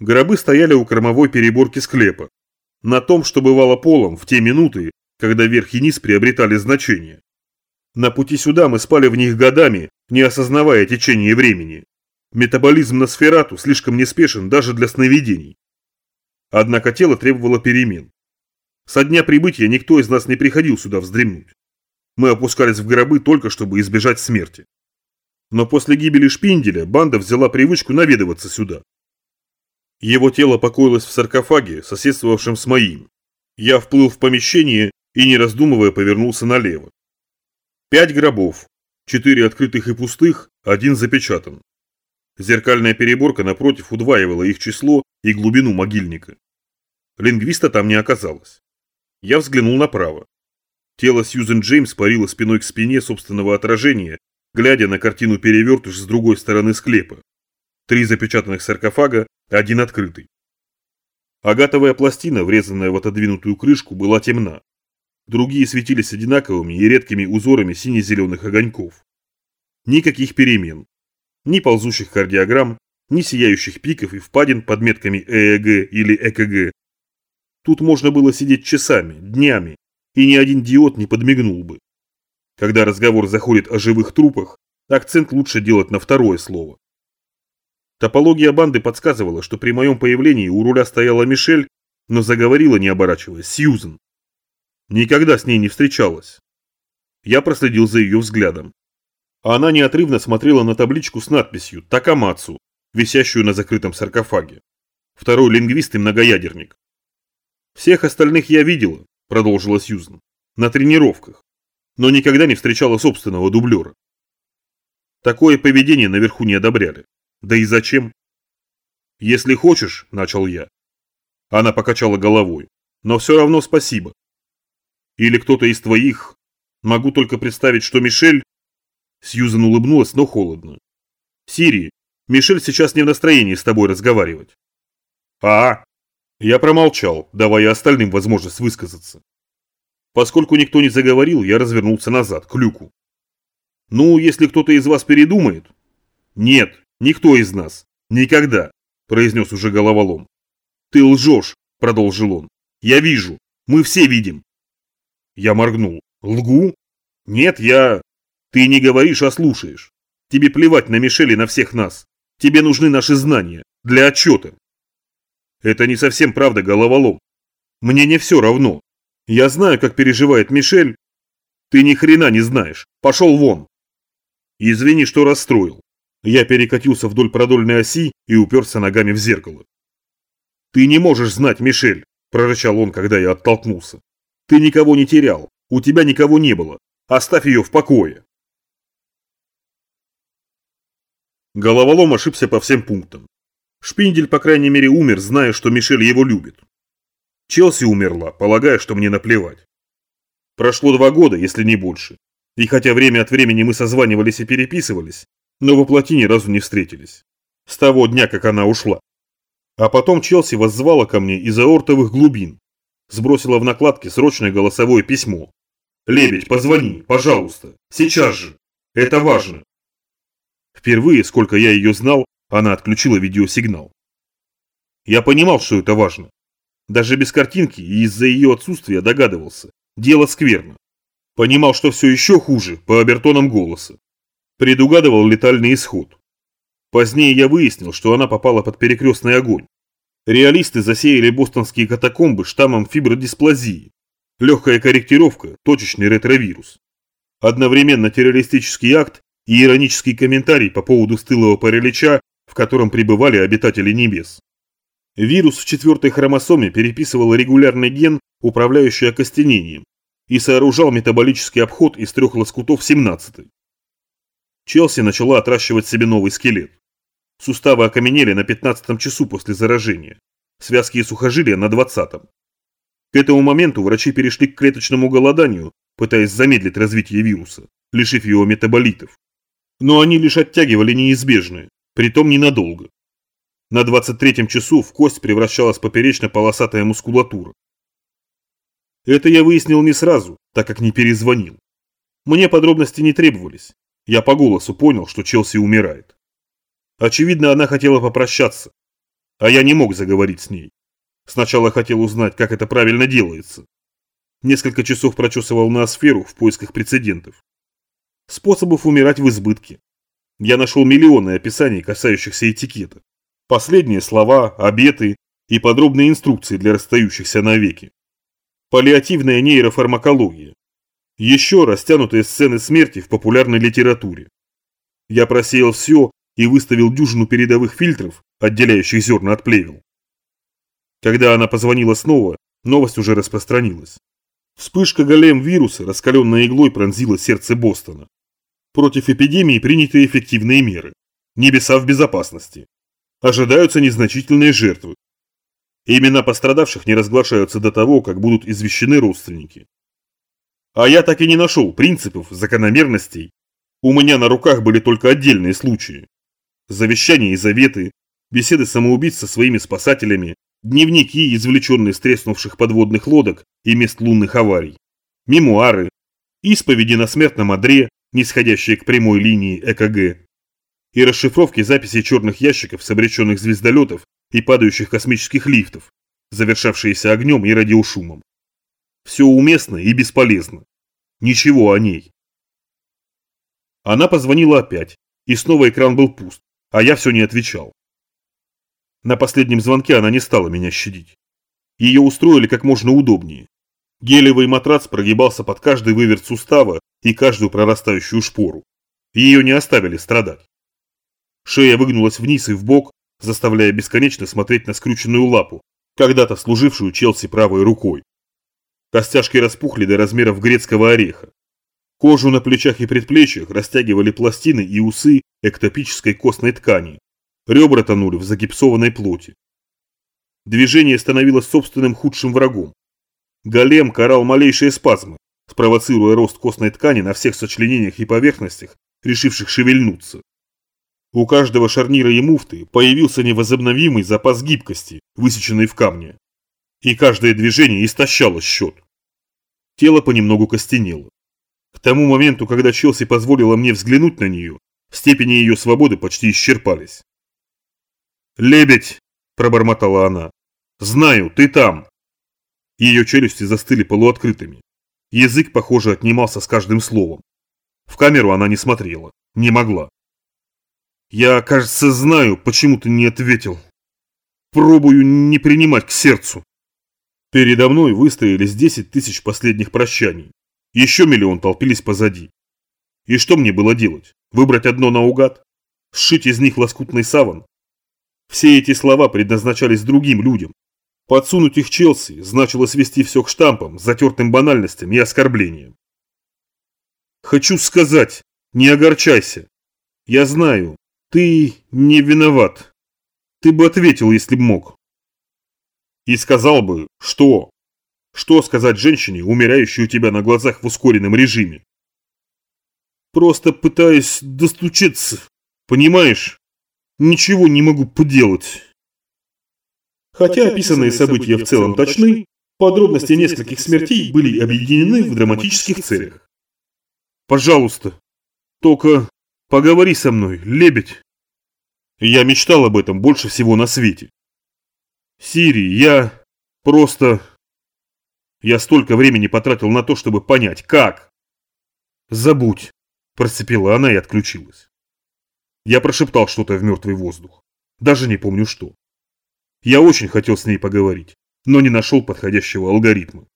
Гробы стояли у кормовой переборки склепа. На том, что бывало полом в те минуты, когда верх и низ приобретали значение. На пути сюда мы спали в них годами, не осознавая течение времени. Метаболизм на сферату слишком неспешен даже для сновидений. Однако тело требовало перемен. Со дня прибытия никто из нас не приходил сюда вздремнуть. Мы опускались в гробы только чтобы избежать смерти. Но после гибели Шпинделя банда взяла привычку наведываться сюда. Его тело покоилось в саркофаге, соседствовавшем с моим. Я вплыл в помещение и, не раздумывая, повернулся налево. Пять гробов, четыре открытых и пустых, один запечатан. Зеркальная переборка напротив удваивала их число и глубину могильника. Лингвиста там не оказалось. Я взглянул направо. Тело Сьюзен Джеймс парило спиной к спине собственного отражения, глядя на картину перевертыш с другой стороны склепа. Три запечатанных саркофага, один открытый. Агатовая пластина, врезанная в отодвинутую крышку, была темна. Другие светились одинаковыми и редкими узорами сине-зеленых огоньков. Никаких перемен. Ни ползущих кардиограмм, ни сияющих пиков и впадин под метками ЭЭГ или ЭКГ. Тут можно было сидеть часами, днями, и ни один диод не подмигнул бы. Когда разговор заходит о живых трупах, акцент лучше делать на второе слово. Топология банды подсказывала, что при моем появлении у руля стояла Мишель, но заговорила, не оборачиваясь, Сьюзен. Никогда с ней не встречалась. Я проследил за ее взглядом. Она неотрывно смотрела на табличку с надписью «Такамацу», висящую на закрытом саркофаге. Второй лингвист и многоядерник. «Всех остальных я видела», – продолжила Сьюзен, – «на тренировках, но никогда не встречала собственного дублера. Такое поведение наверху не одобряли. Да и зачем? «Если хочешь», – начал я. Она покачала головой. «Но все равно спасибо. Или кто-то из твоих. Могу только представить, что Мишель...» Сьюзен улыбнулась, но холодно. «Сири, Мишель сейчас не в настроении с тобой разговаривать». «А?» Я промолчал, давая остальным возможность высказаться. Поскольку никто не заговорил, я развернулся назад, к люку. «Ну, если кто-то из вас передумает...» «Нет, никто из нас. Никогда», – произнес уже головолом. «Ты лжешь», – продолжил он. «Я вижу. Мы все видим. Я моргнул. Лгу? Нет, я... Ты не говоришь, а слушаешь. Тебе плевать на Мишель и на всех нас. Тебе нужны наши знания. Для отчета. Это не совсем правда, головолом. Мне не все равно. Я знаю, как переживает Мишель. Ты ни хрена не знаешь. Пошел вон. Извини, что расстроил. Я перекатился вдоль продольной оси и уперся ногами в зеркало. Ты не можешь знать Мишель, прорычал он, когда я оттолкнулся. Ты никого не терял, у тебя никого не было. Оставь ее в покое. Головолом ошибся по всем пунктам. Шпиндель, по крайней мере, умер, зная, что Мишель его любит. Челси умерла, полагая, что мне наплевать. Прошло два года, если не больше. И хотя время от времени мы созванивались и переписывались, но воплоти ни разу не встретились. С того дня, как она ушла. А потом Челси воззвала ко мне из аортовых глубин, Сбросила в накладке срочное голосовое письмо. «Лебедь, позвони, пожалуйста, сейчас же. Это важно». Впервые, сколько я ее знал, она отключила видеосигнал. Я понимал, что это важно. Даже без картинки и из-за ее отсутствия догадывался. Дело скверно. Понимал, что все еще хуже по обертонам голоса. Предугадывал летальный исход. Позднее я выяснил, что она попала под перекрестный огонь. Реалисты засеяли бостонские катакомбы штаммом фибродисплазии. Легкая корректировка, точечный ретровирус. Одновременно террористический акт и иронический комментарий по поводу стылого паралича, в котором пребывали обитатели небес. Вирус в четвертой хромосоме переписывал регулярный ген, управляющий окостенением, и сооружал метаболический обход из трех лоскутов 17 -й. Челси начала отращивать себе новый скелет. Суставы окаменели на 15 часу после заражения, связки и сухожилия на 20-м. К этому моменту врачи перешли к клеточному голоданию, пытаясь замедлить развитие вируса, лишив его метаболитов. Но они лишь оттягивали неизбежное, притом ненадолго. На 23-м часу в кость превращалась поперечно-полосатая мускулатура. Это я выяснил не сразу, так как не перезвонил. Мне подробности не требовались. Я по голосу понял, что Челси умирает. Очевидно, она хотела попрощаться. А я не мог заговорить с ней. Сначала хотел узнать, как это правильно делается. Несколько часов прочесывал ноосферу в поисках прецедентов. Способов умирать в избытке. Я нашел миллионы описаний, касающихся этикета. Последние слова, обеты и подробные инструкции для расстающихся навеки. Паллиативная нейрофармакология. Еще растянутые сцены смерти в популярной литературе. Я просеял все и выставил дюжину передовых фильтров, отделяющих зерна от плевел. Когда она позвонила снова, новость уже распространилась. Вспышка голем вируса, раскаленной иглой, пронзила сердце Бостона. Против эпидемии приняты эффективные меры. Небеса в безопасности. Ожидаются незначительные жертвы. Имена пострадавших не разглашаются до того, как будут извещены родственники. А я так и не нашел принципов, закономерностей. У меня на руках были только отдельные случаи. Завещания и заветы, беседы самоубийц со своими спасателями, дневники, извлеченные с треснувших подводных лодок и мест лунных аварий, мемуары, исповеди на смертном одре, нисходящие к прямой линии ЭКГ, и расшифровки записей черных ящиков с обреченных звездолетов и падающих космических лифтов, завершавшиеся огнем и радиошумом. Все уместно и бесполезно. Ничего о ней. Она позвонила опять, и снова экран был пуст, а я все не отвечал. На последнем звонке она не стала меня щадить. Ее устроили как можно удобнее. Гелевый матрац прогибался под каждый выверт сустава и каждую прорастающую шпору. Ее не оставили страдать. Шея выгнулась вниз и в бок, заставляя бесконечно смотреть на скрюченную лапу, когда-то служившую Челси правой рукой. Костяшки распухли до размеров грецкого ореха. Кожу на плечах и предплечьях растягивали пластины и усы эктопической костной ткани. Ребра тонули в загипсованной плоти. Движение становилось собственным худшим врагом. Голем карал малейшие спазмы, спровоцируя рост костной ткани на всех сочленениях и поверхностях, решивших шевельнуться. У каждого шарнира и муфты появился невозобновимый запас гибкости, высеченный в камне. И каждое движение истощало счет. Тело понемногу костенело. К тому моменту, когда Челси позволила мне взглянуть на нее, степени ее свободы почти исчерпались. «Лебедь!» – пробормотала она. «Знаю, ты там!» Ее челюсти застыли полуоткрытыми. Язык, похоже, отнимался с каждым словом. В камеру она не смотрела, не могла. «Я, кажется, знаю, почему ты не ответил. Пробую не принимать к сердцу». Передо мной выстроились 10 тысяч последних прощаний. Еще миллион толпились позади. И что мне было делать? Выбрать одно наугад? Сшить из них лоскутный саван? Все эти слова предназначались другим людям. Подсунуть их Челси значило свести все к штампам, затертым банальностям и оскорблениям. Хочу сказать, не огорчайся. Я знаю, ты не виноват. Ты бы ответил, если б мог. И сказал бы, что? Что сказать женщине, умирающей у тебя на глазах в ускоренном режиме? Просто пытаюсь достучаться, понимаешь? Ничего не могу поделать. Хотя описанные события в целом точны, подробности нескольких смертей были объединены в драматических целях. Пожалуйста, только поговори со мной, лебедь. Я мечтал об этом больше всего на свете. Сири, я просто... Я столько времени потратил на то, чтобы понять, как. Забудь, процепила она и отключилась. Я прошептал что-то в мертвый воздух. Даже не помню что. Я очень хотел с ней поговорить, но не нашел подходящего алгоритма.